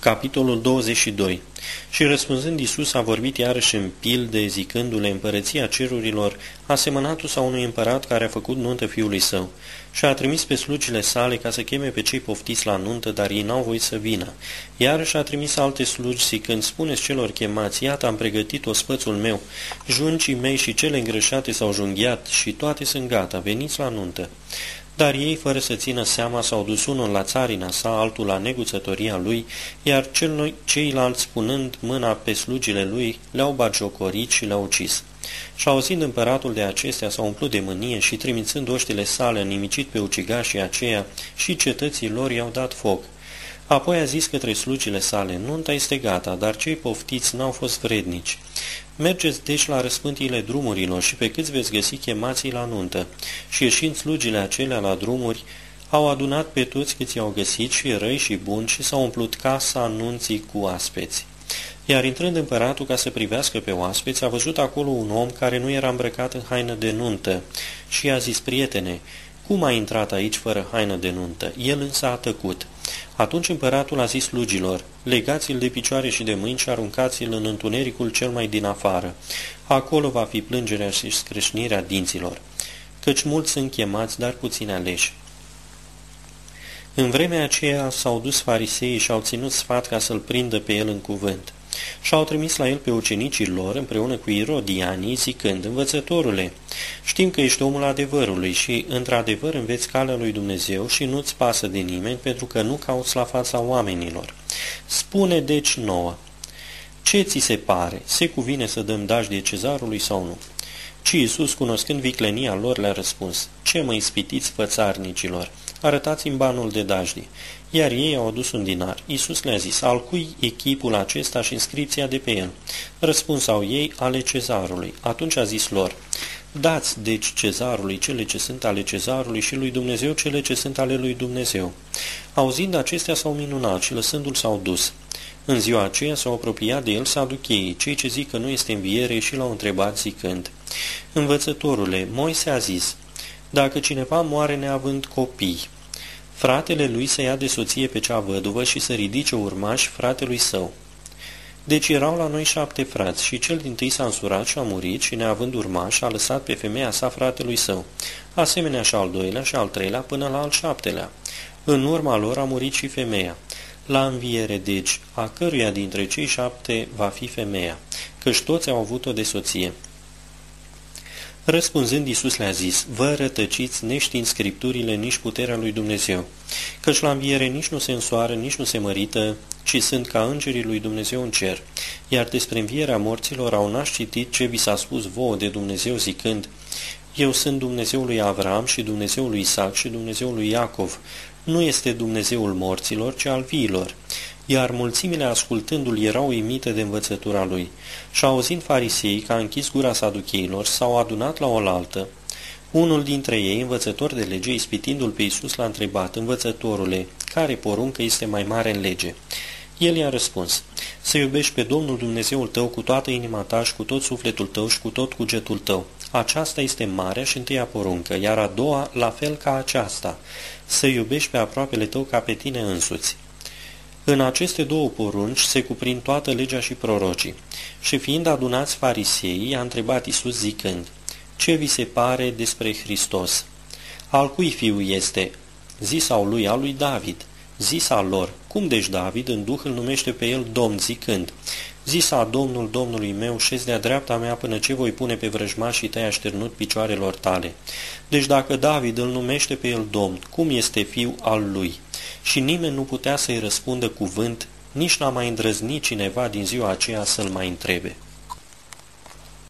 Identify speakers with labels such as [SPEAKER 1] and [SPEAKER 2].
[SPEAKER 1] Capitolul 22 Și răspunzând Iisus a vorbit iarăși în pilde, zicându-le împărăția cerurilor, asemănatul sau unui împărat care a făcut nuntă fiului său. Și a trimis pe slugile sale ca să cheme pe cei poftiți la nuntă, dar ei n-au voit să vină. Iarăși a trimis alte slugi zicând, spuneți celor chemați, iată am pregătit ospățul meu, juncii mei și cele îngrășate s-au junghiat și toate sunt gata, veniți la nuntă. Dar ei, fără să țină seama, s-au dus unul la țarina sa, altul la neguțătoria lui, iar cel ceilalți, spunând mâna pe slugile lui, le-au bagiocorit și le-au ucis. Și auzind împăratul de acestea, s-a umplut de mânie și, trimițând oștile sale, nimicit pe ucigașii aceia și cetății lor i-au dat foc. Apoi a zis către slugile sale, nunta este gata, dar cei poftiți n-au fost vrednici. Mergeți deci la răspântiile drumurilor și pe câți veți găsi chemații la nuntă. Și ieșind slugile acelea la drumuri, au adunat pe toți câți i-au găsit și răi și buni și s-au umplut casa anunții cu aspeți. Iar intrând împăratul ca să privească pe oaspeți, a văzut acolo un om care nu era îmbrăcat în haină de nuntă și i-a zis, prietene, cum a intrat aici fără haină de nuntă? El însă a tăcut. Atunci împăratul a zis slugilor, legați-l de picioare și de mâini și aruncați-l în întunericul cel mai din afară. Acolo va fi plângerea și scrâșnirea dinților, căci mulți sunt chemați, dar puțini aleși. În vremea aceea s-au dus fariseii și au ținut sfat ca să-l prindă pe el în cuvânt și au trimis la el pe ucenicii lor împreună cu irodianii, zicând, Învățătorule, știm că ești omul adevărului și, într-adevăr, înveți calea lui Dumnezeu și nu-ți pasă de nimeni pentru că nu cauți la fața oamenilor. Spune deci nouă, ce ți se pare? Se cuvine să dăm de cezarului sau nu? Ci Iisus, cunoscând viclenia lor, le-a răspuns, Ce mă ispitiți fățarnicilor? Arătați-mi banul de dajdii. Iar ei au adus un dinar. Iisus le-a zis, al cui echipul acesta și inscripția de pe el? Răspuns au ei, ale cezarului. Atunci a zis lor, dați deci cezarului cele ce sunt ale cezarului și lui Dumnezeu cele ce sunt ale lui Dumnezeu. Auzind acestea s-au minunat și lăsându-l s-au dus. În ziua aceea s-au apropiat de el saducheii, cei ce zic că nu este înviere și l-au întrebat zicând, Învățătorule, Moise a zis, dacă cineva moare neavând copii, fratele lui să ia de soție pe cea văduvă și să ridice urmași fratelui său. Deci erau la noi șapte frați și cel din tâi s-a însurat și a murit și neavând urmași a lăsat pe femeia sa fratelui său, asemenea și al doilea și al treilea până la al șaptelea. În urma lor a murit și femeia. La înviere, deci, a căruia dintre cei șapte va fi femeia, căci toți au avut-o de soție. Răspunzând, Iisus le-a zis, vă rătăciți neștiind Scripturile, nici puterea lui Dumnezeu, căci la înviere nici nu se însoară, nici nu se mărită, ci sunt ca îngerii lui Dumnezeu în cer. Iar despre învierea morților au n citit ce vi s-a spus vouă de Dumnezeu zicând, Eu sunt Dumnezeul lui Avram și Dumnezeul lui Isaac și Dumnezeul lui Iacov. Nu este Dumnezeul morților, ci al viilor iar mulțimile ascultându-l erau uimite de învățătura lui. Și auzind fariseii că a închis gura saducheilor, s-au adunat la oaltă. Unul dintre ei, învățător de lege, ispitindu-l pe Iisus, l-a întrebat, Învățătorule, care poruncă este mai mare în lege? El i-a răspuns, să iubești pe Domnul Dumnezeul tău cu toată inima ta și cu tot sufletul tău și cu tot cugetul tău. Aceasta este marea și întâia poruncă, iar a doua la fel ca aceasta, să iubești pe aproapele tău ca pe tine însuți. În aceste două porunci se cuprind toată legea și prorocii. Și fiind adunați fariseii, a întrebat Isus zicând, Ce vi se pare despre Hristos? Al cui fiu este? Zis al lui, al lui David. Zis al lor, cum deci David în duh îl numește pe el Domn zicând, Zisa Domnul Domnului meu, șezi de-a dreapta mea până ce voi pune pe vrăjmașii tăi așternut picioarelor tale. Deci dacă David îl numește pe el Domn, cum este fiu al lui? Și nimeni nu putea să-i răspundă cuvânt, nici n-a mai îndrăznit cineva din ziua aceea să-l mai întrebe.